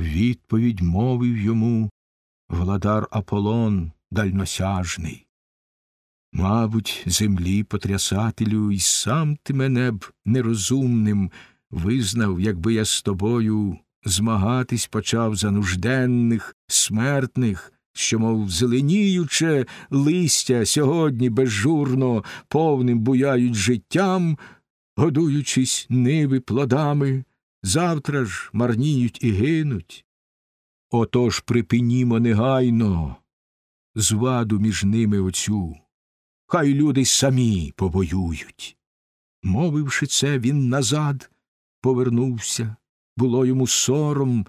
Відповідь мовив йому владар Аполлон дальносяжний. Мабуть, землі потрясателю, і сам ти мене б нерозумним визнав, якби я з тобою змагатись почав за нужденних, смертних, що, мов зеленіюче листя сьогодні безжурно повним буяють життям, годуючись ниви плодами, завтра ж марніють і гинуть. Отож припинімо негайно зваду між ними оцю, хай люди самі повоюють. Мовивши це, він назад повернувся, було йому сором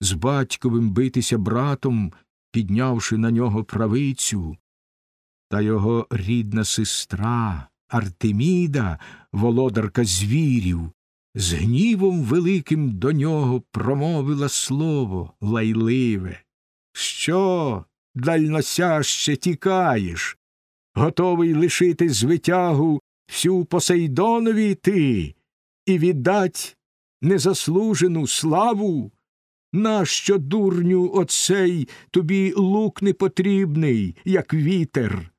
з батьковим битися братом, піднявши на нього правицю, та його рідна сестра Артеміда, володарка звірів, з гнівом великим до нього промовила слово лайливе. Що, дальносяще, тікаєш? Готовий лишити звитягу всю Посейдонові ти і віддать незаслужену славу? Нащо, дурню, оцей тобі лук непотрібний, як вітер?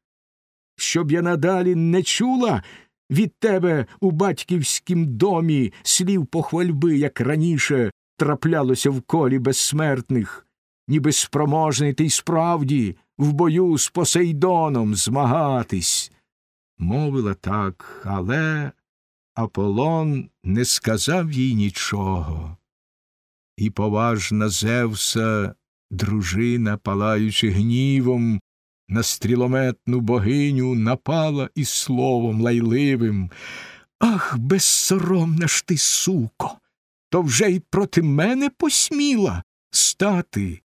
Щоб я надалі не чула від тебе у батьківськім домі слів похвальби, як раніше траплялося в колі безсмертних, ніби спроможний ти й справді в бою з Посейдоном змагатись. Мовила так, але Аполлон не сказав їй нічого. І поважна Зевса, дружина, палаючи гнівом, на стрілометну богиню напала із словом лайливим. Ах, безсоромна ж ти, суко, то вже й проти мене посміла стати.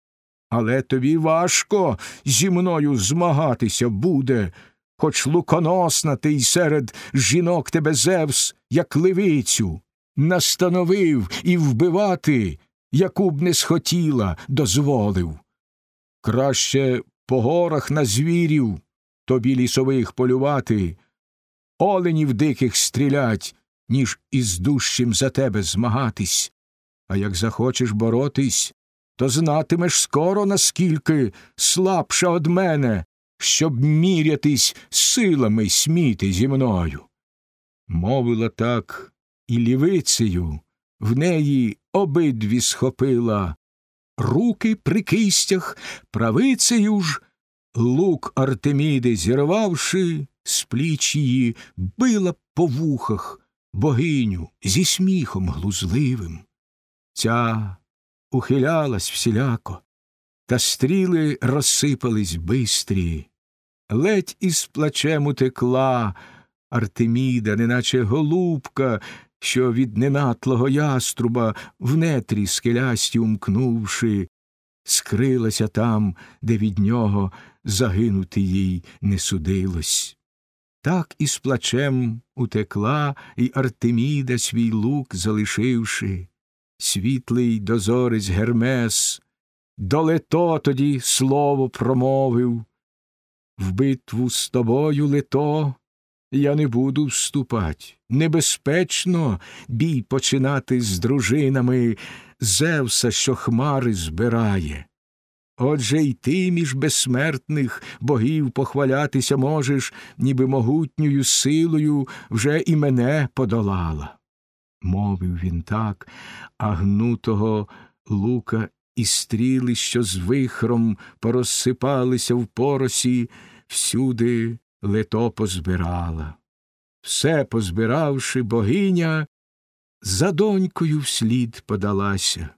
Але тобі важко зі мною змагатися буде, хоч луконосна ти й серед жінок тебе Зевс, як ливицю, настановив і вбивати, яку б не схотіла, дозволив. Краще по горах на звірів тобі лісових полювати, оленів диких стрілять, ніж із дужчим за тебе змагатись. А як захочеш боротись, то знатимеш скоро, наскільки слабша од мене, щоб мірятись силами сміти зі мною. Мовила так і лівицею, в неї обидві схопила руки при кистях, правицею ж лук Артеміди зірвавши, з пліч її, била по вухах богиню зі сміхом глузливим. Ця ухилялась всіляко, та стріли розсипались бистрі. Ледь із плачем утекла Артеміда, неначе голубка, що від ненатлого яструба в нетрі скелясті умкнувши, скрилася там, де від нього загинути їй не судилось. Так і з плачем утекла і Артеміда свій лук залишивши, світлий дозорець Гермес, до лето тоді слово промовив. В битву з тобою лето я не буду вступать. Небезпечно бій починати з дружинами Зевса, що хмари збирає. Отже й ти між безсмертних богів похвалятися можеш, ніби могутньою силою вже і мене подолала. Мовив він так, а гнутого лука і стріли, що з вихром порозсипалися в поросі, всюди лето позбирала. Все позбиравши, богиня за донькою вслід подалася.